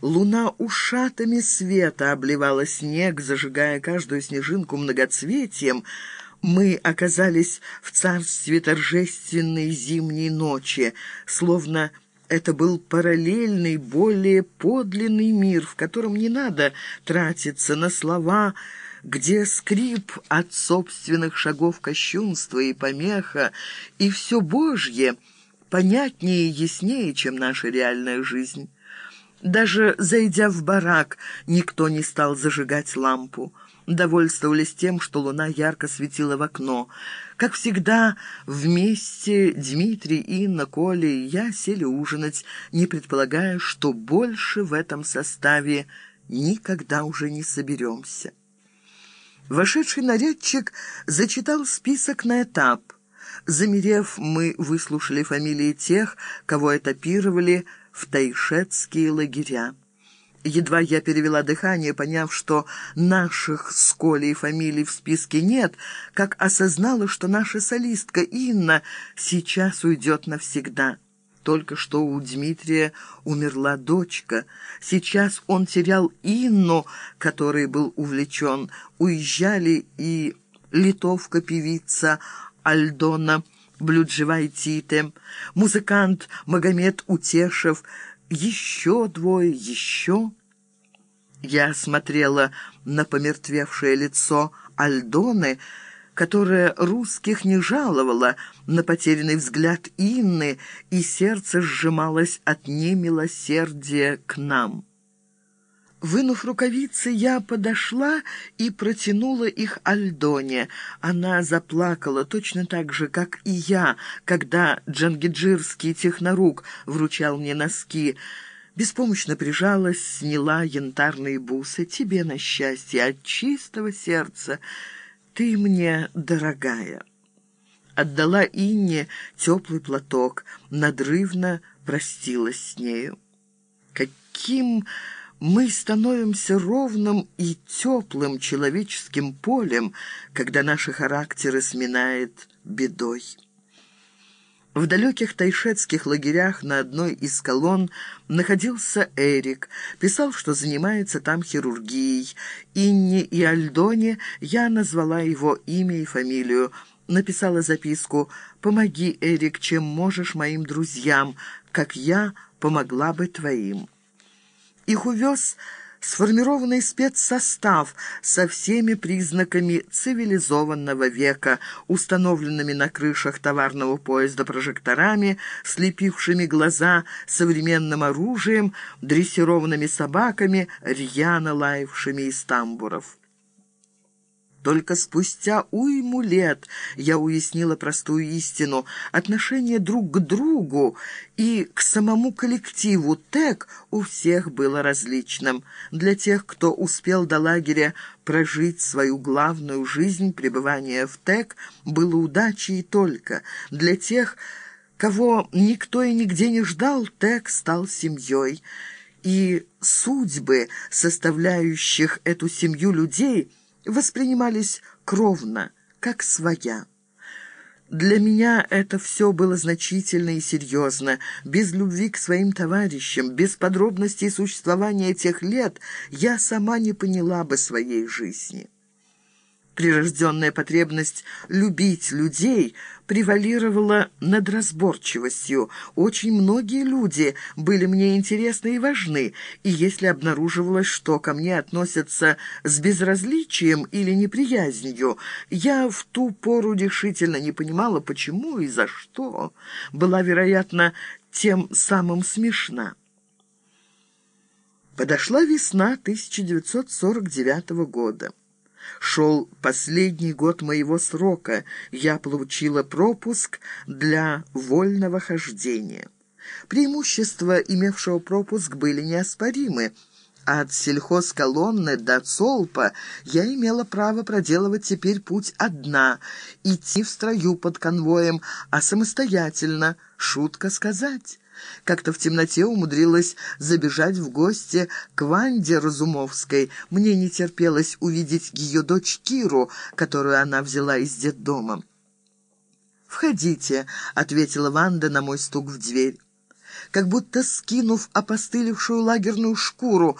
Луна ушатами света обливала снег, зажигая каждую снежинку многоцветием. Мы оказались в царстве торжественной зимней ночи, словно это был параллельный, более подлинный мир, в котором не надо тратиться на слова, где скрип от собственных шагов кощунства и помеха, и все Божье понятнее и яснее, чем наша реальная жизнь. Даже зайдя в барак, никто не стал зажигать лампу. Довольствовались тем, что луна ярко светила в окно. Как всегда, вместе Дмитрий, Инна, Коля и я сели ужинать, не предполагая, что больше в этом составе никогда уже не соберемся. Вошедший нарядчик зачитал список на этап. Замерев, мы выслушали фамилии тех, кого этапировали в тайшетские лагеря. Едва я перевела дыхание, поняв, что наших с Колей фамилий в списке нет, как осознала, что наша солистка Инна сейчас уйдет навсегда. Только что у Дмитрия умерла дочка. Сейчас он терял Инну, которой был увлечен. Уезжали и литовка-певица Альдона Блюджевайтите, музыкант Магомед Утешев, еще двое, еще... Я смотрела на помертвевшее лицо Альдоны, которая русских не жаловала, на потерянный взгляд Инны, и сердце сжималось от немилосердия к нам. Вынув рукавицы, я подошла и протянула их Альдоне. Она заплакала точно так же, как и я, когда джангиджирский технорук вручал мне носки. Беспомощно прижалась, сняла янтарные бусы. «Тебе на счастье, от чистого сердца!» «Ты мне дорогая». Отдала Инне теплый платок, надрывно простилась с нею. Каким мы становимся ровным и теплым человеческим полем, когда наши характеры сминает бедой. В далеких тайшетских лагерях на одной из колонн находился Эрик. Писал, что занимается там хирургией. Инне и Альдоне я назвала его имя и фамилию. Написала записку «Помоги, Эрик, чем можешь моим друзьям, как я помогла бы твоим». Их увез сформированный спецсостав со всеми признаками цивилизованного века, установленными на крышах товарного поезда прожекторами, слепившими глаза современным оружием, дрессированными собаками, рьяно лаявшими из тамбуров. Только спустя уйму лет я уяснила простую истину. Отношение друг к другу и к самому коллективу ТЭК у всех было различным. Для тех, кто успел до лагеря прожить свою главную жизнь, пребывание в ТЭК было удачей только. Для тех, кого никто и нигде не ждал, ТЭК стал семьей. И судьбы, составляющих эту семью людей – воспринимались кровно, как своя. Для меня это все было значительно и серьезно. Без любви к своим товарищам, без подробностей существования тех лет я сама не поняла бы своей жизни. Прирожденная потребность любить людей превалировала над разборчивостью. Очень многие люди были мне интересны и важны, и если обнаруживалось, что ко мне относятся с безразличием или неприязнью, я в ту пору решительно не понимала, почему и за что. Была, вероятно, тем самым смешна. Подошла весна 1949 года. Шел последний год моего срока. Я получила пропуск для вольного хождения. Преимущества имевшего пропуск были неоспоримы. От сельхозколонны до Цолпа я имела право проделывать теперь путь одна, идти в строю под конвоем, а самостоятельно, шутка сказать. Как-то в темноте умудрилась забежать в гости к Ванде Разумовской. Мне не терпелось увидеть ее дочь Киру, которую она взяла из детдома. «Входите», — ответила Ванда на мой стук в дверь. как будто скинув опостылевшую лагерную шкуру,